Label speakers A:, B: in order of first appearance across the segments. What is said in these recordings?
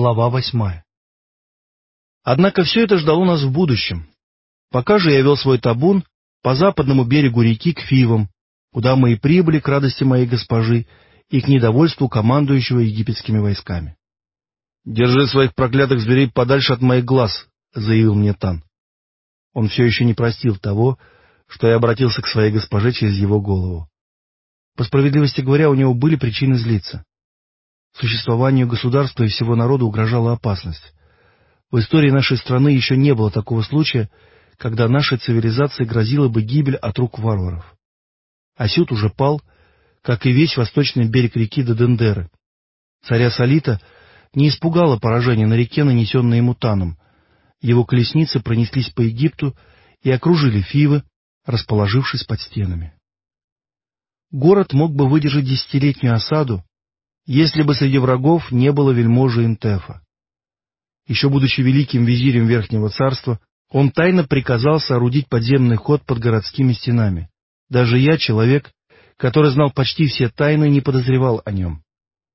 A: Глава восьмая Однако все это ждало нас в будущем. Пока же я вел свой табун по западному берегу реки к Фивам, куда мы и прибыли к радости моей госпожи и к недовольству командующего египетскими войсками. — Держи своих проклятых зверей подальше от моих глаз, — заявил мне Тан. Он все еще не простил того, что я обратился к своей госпоже через его голову. По справедливости говоря, у него были причины злиться. Существованию государства и всего народа угрожала опасность. В истории нашей страны еще не было такого случая, когда нашей цивилизации грозила бы гибель от рук варваров. Асют уже пал, как и весь восточный берег реки Додендеры. Царя Салита не испугало поражение на реке, нанесенное ему Таном. Его колесницы пронеслись по Египту и окружили Фивы, расположившись под стенами. Город мог бы выдержать десятилетнюю осаду, если бы среди врагов не было вельможи Интефа. Еще будучи великим визирем Верхнего Царства, он тайно приказал соорудить подземный ход под городскими стенами. Даже я, человек, который знал почти все тайны, не подозревал о нем.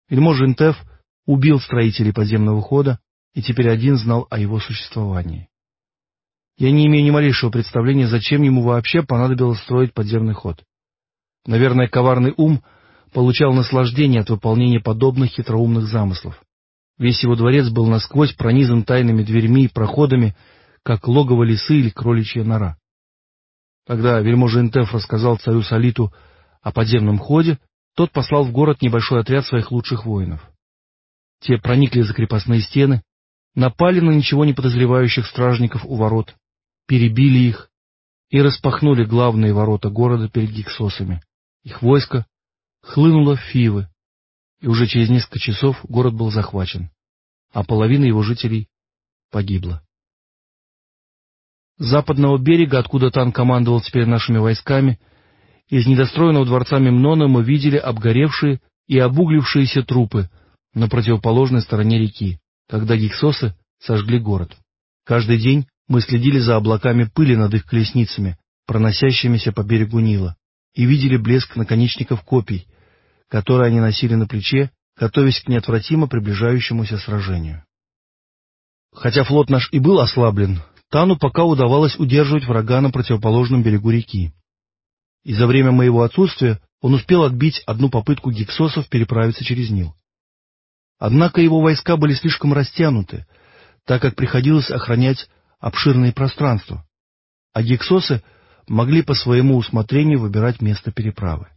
A: Вельможа Интеф убил строителей подземного хода и теперь один знал о его существовании. Я не имею ни малейшего представления, зачем ему вообще понадобилось строить подземный ход. Наверное, коварный ум получал наслаждение от выполнения подобных хитроумных замыслов. Весь его дворец был насквозь пронизан тайными дверьми и проходами, как логово лисы или кроличья нора. Когда вельможа Интеф рассказал царю Салиту о подземном ходе, тот послал в город небольшой отряд своих лучших воинов. Те проникли за крепостные стены, напали на ничего не подозревающих стражников у ворот, перебили их и распахнули главные ворота города перед гиксосами. Их войско хлынуло в Фивы, и уже через несколько часов город был захвачен, а половина его жителей погибла. С западного берега, откуда Тан командовал теперь нашими войсками, из недостроенного дворца Мемнона мы видели обгоревшие и обуглившиеся трупы на противоположной стороне реки, когда гиксосы сожгли город. Каждый день мы следили за облаками пыли над их колесницами, проносящимися по берегу Нила, и видели блеск наконечников копий, которые они носили на плече, готовясь к неотвратимо приближающемуся сражению. Хотя флот наш и был ослаблен, Тану пока удавалось удерживать врага на противоположном берегу реки. И за время моего отсутствия он успел отбить одну попытку гиксосов переправиться через Нил. Однако его войска были слишком растянуты, так как приходилось охранять обширные пространства, а гексосы могли по своему усмотрению выбирать место переправы.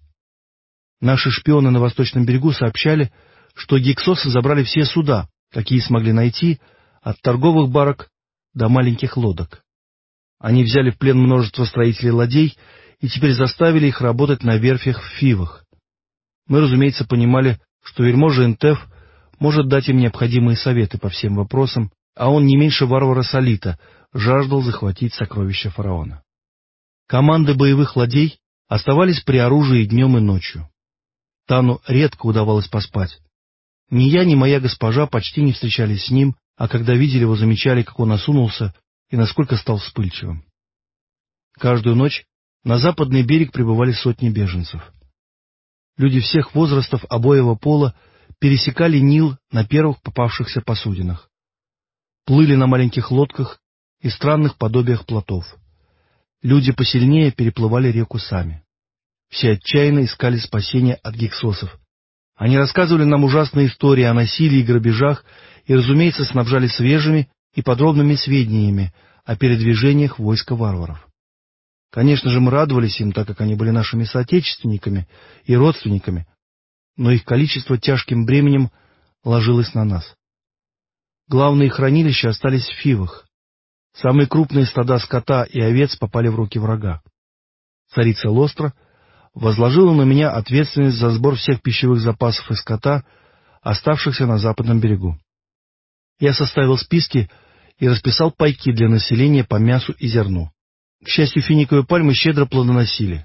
A: Наши шпионы на восточном берегу сообщали, что гексосы забрали все суда, какие смогли найти, от торговых барок до маленьких лодок. Они взяли в плен множество строителей ладей и теперь заставили их работать на верфях в Фивах. Мы, разумеется, понимали, что вельможа Интеф может дать им необходимые советы по всем вопросам, а он не меньше варвара Солита жаждал захватить сокровища фараона. Команды боевых ладей оставались при оружии днем и ночью. Тану редко удавалось поспать. Ни я, ни моя госпожа почти не встречались с ним, а когда видели его, замечали, как он осунулся и насколько стал вспыльчивым. Каждую ночь на западный берег прибывали сотни беженцев. Люди всех возрастов обоего пола пересекали Нил на первых попавшихся посудинах. Плыли на маленьких лодках и странных подобиях плотов. Люди посильнее переплывали реку сами. Все отчаянно искали спасения от гексосов. Они рассказывали нам ужасные истории о насилии и грабежах и, разумеется, снабжали свежими и подробными сведениями о передвижениях войска варваров. Конечно же, мы радовались им, так как они были нашими соотечественниками и родственниками, но их количество тяжким бременем ложилось на нас. Главные хранилища остались в Фивах. Самые крупные стада скота и овец попали в руки врага. Царица Лостра возложила на меня ответственность за сбор всех пищевых запасов и скота, оставшихся на западном берегу. Я составил списки и расписал пайки для населения по мясу и зерну. К счастью, финиковые пальмы щедро плодоносили.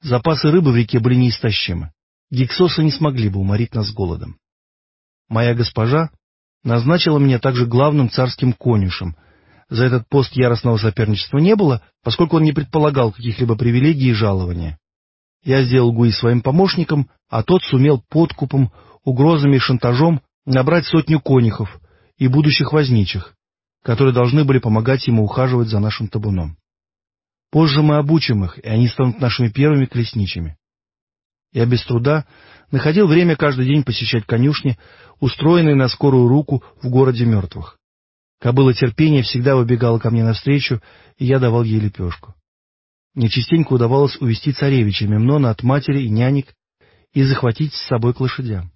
A: Запасы рыбы в реке были неистощимы. Гексосы не смогли бы уморить нас голодом. Моя госпожа назначила меня также главным царским конюшем. За этот пост яростного соперничества не было, поскольку он не предполагал каких-либо привилегий и жалования. Я сделал Гуи своим помощником, а тот сумел подкупом, угрозами и шантажом набрать сотню конюхов и будущих возничих, которые должны были помогать ему ухаживать за нашим табуном. Позже мы обучим их, и они станут нашими первыми колесничими. Я без труда находил время каждый день посещать конюшни, устроенные на скорую руку в городе мертвых. Кобыла терпения всегда выбегала ко мне навстречу, и я давал ей лепешку. Мне частенько удавалось увести царевича Мемнона от матери и нянек и захватить с собой к лошадям.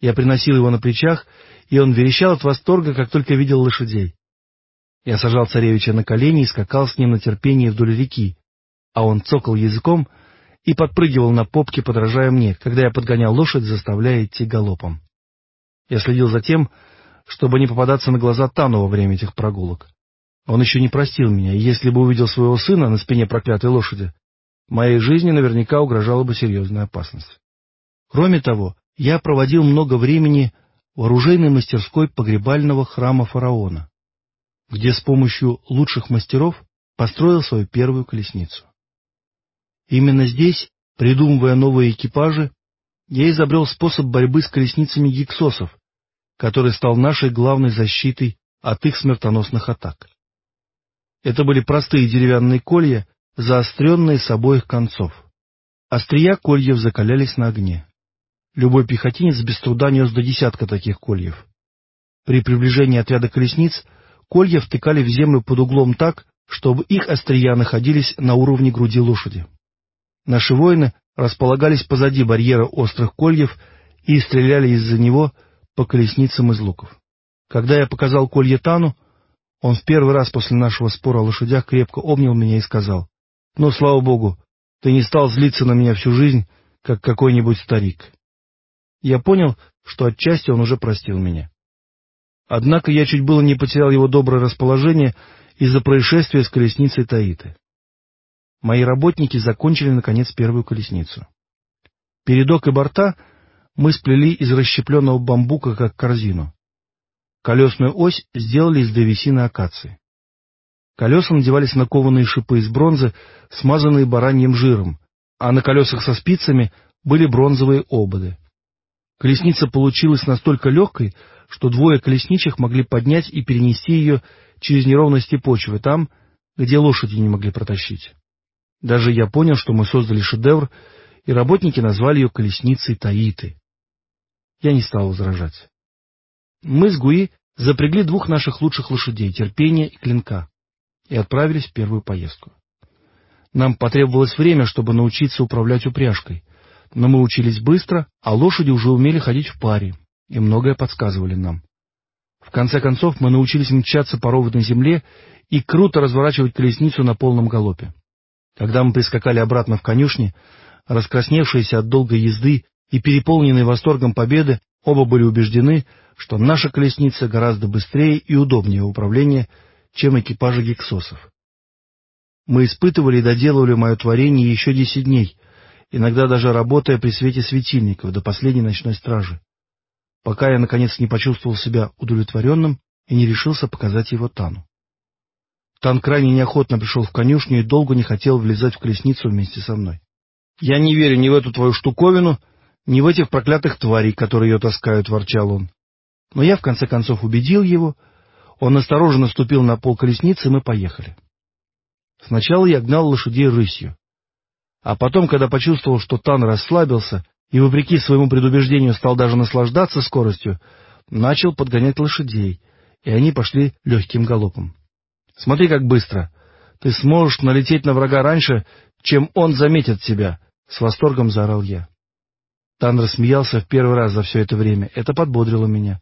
A: Я приносил его на плечах, и он верещал от восторга, как только видел лошадей. Я сажал царевича на колени и скакал с ним на терпение вдоль реки, а он цокал языком и подпрыгивал на попке, подражая мне, когда я подгонял лошадь, заставляя идти галопом. Я следил за тем, чтобы не попадаться на глаза Тану во время этих прогулок. Он еще не простил меня, и если бы увидел своего сына на спине проклятой лошади, моей жизни наверняка угрожала бы серьезная опасность. Кроме того, я проводил много времени в оружейной мастерской погребального храма фараона, где с помощью лучших мастеров построил свою первую колесницу. Именно здесь, придумывая новые экипажи, я изобрел способ борьбы с колесницами гиксосов, который стал нашей главной защитой от их смертоносных атак. Это были простые деревянные колья, заостренные с обоих концов. Острия кольев закалялись на огне. Любой пехотинец без труда нес до десятка таких кольев. При приближении отряда колесниц колья втыкали в землю под углом так, чтобы их острия находились на уровне груди лошади. Наши воины располагались позади барьера острых кольев и стреляли из-за него по колесницам из луков. Когда я показал колье Тану, он в первый раз после нашего спора о лошадях крепко обнял меня и сказал, «Ну, слава богу, ты не стал злиться на меня всю жизнь, как какой-нибудь старик». Я понял, что отчасти он уже простил меня. Однако я чуть было не потерял его доброе расположение из-за происшествия с колесницей Таиты. Мои работники закончили, наконец, первую колесницу. Передок и борта мы сплели из расщепленного бамбука, как корзину. Колесную ось сделали из древесины акации. Колеса надевались на кованые шипы из бронзы, смазанные бараньим жиром, а на колесах со спицами были бронзовые ободы. Колесница получилась настолько легкой, что двое колесничих могли поднять и перенести ее через неровности почвы там, где лошади не могли протащить. Даже я понял, что мы создали шедевр, и работники назвали ее колесницей Таиты. Я не стал возражать. Мы с Гуи запрягли двух наших лучших лошадей, терпения и клинка, и отправились в первую поездку. Нам потребовалось время, чтобы научиться управлять упряжкой, но мы учились быстро, а лошади уже умели ходить в паре, и многое подсказывали нам. В конце концов мы научились мчаться по ровной земле и круто разворачивать колесницу на полном галопе. Когда мы прискакали обратно в конюшни, раскрасневшиеся от долгой езды и переполненные восторгом победы, оба были убеждены, что наша колесница гораздо быстрее и удобнее в управлении, чем экипажи гексосов. Мы испытывали и доделывали мое творение еще десять дней, иногда даже работая при свете светильников до последней ночной стражи, пока я, наконец, не почувствовал себя удовлетворенным и не решился показать его Тану. Тан крайне неохотно пришел в конюшню и долго не хотел влезать в колесницу вместе со мной. — Я не верю ни в эту твою штуковину, ни в этих проклятых тварей, которые ее таскают, — ворчал он. Но я, в конце концов, убедил его. Он осторожно ступил на пол колесницы, и мы поехали. Сначала я гнал лошадей рысью. А потом, когда почувствовал, что Тан расслабился и, вопреки своему предубеждению, стал даже наслаждаться скоростью, начал подгонять лошадей, и они пошли легким галопом. Смотри, как быстро. Ты сможешь налететь на врага раньше, чем он заметит тебя, — с восторгом заорал я. Тан рассмеялся в первый раз за все это время. Это подбодрило меня.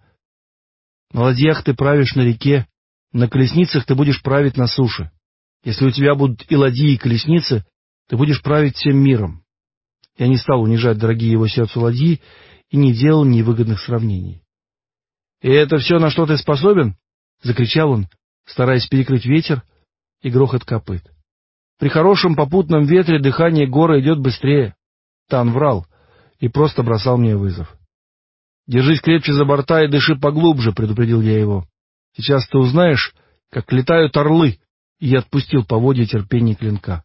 A: На ладьях ты правишь на реке, на колесницах ты будешь править на суше. Если у тебя будут и ладьи, и колесницы, ты будешь править всем миром. Я не стал унижать дорогие его сердцу ладьи и не делал невыгодных сравнений. — И это все, на что ты способен? — закричал он, стараясь перекрыть ветер и грохот копыт. При хорошем попутном ветре дыхание горы идет быстрее. Тан врал и просто бросал мне вызов. — Держись крепче за борта и дыши поглубже, — предупредил я его. — Сейчас ты узнаешь, как летают орлы, и я отпустил поводья терпения клинка.